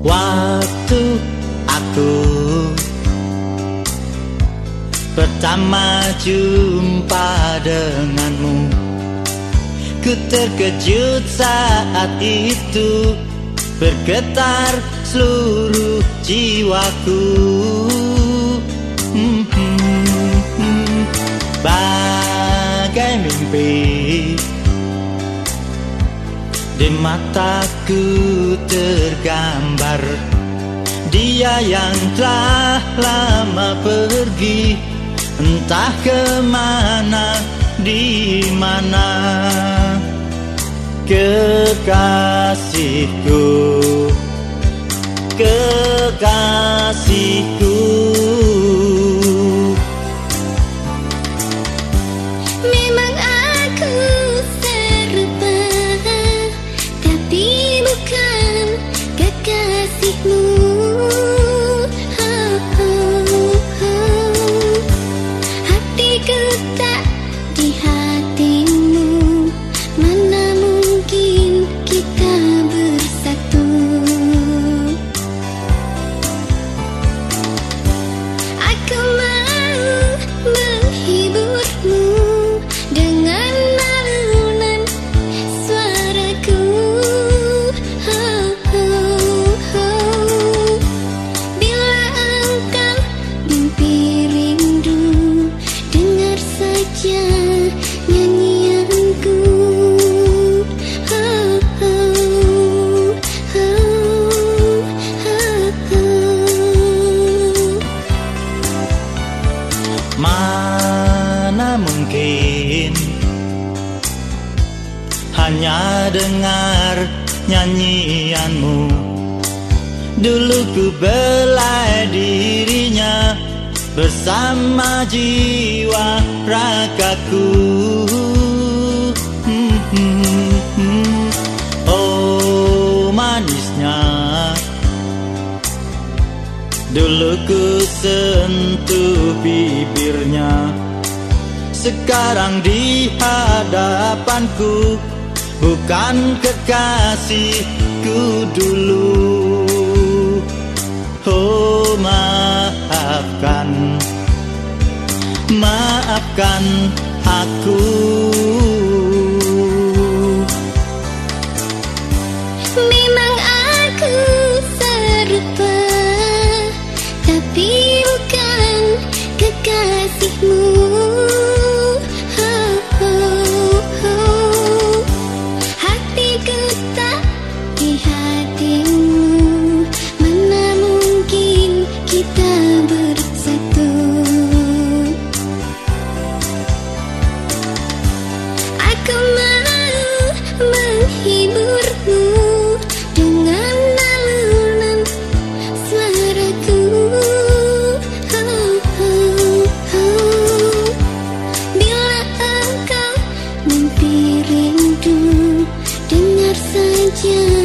Waktu aku Pertama jumpa denganmu Ku terkejut saat itu Bergetar seluruh jiwaku. Hmm, hmm, hmm. Bagai mimpi Di mataku tergambar. Dia yang telah lama pergi Entah ke mana, di mana. Kekasihku Kekasihku mungkin? Hanya dengar nyanyianmu. Dulu ku belai dirinya Bersama jiwa ragaku. Hmm, hmm, hmm. Oh manisnya. Dulu ku sentuh bibirnya. Sekarang di hadapanku Bukan kekasihku dulu. Oh maafkan Maafkan aku. Memang aku serupa Tapi kasihmu. 天。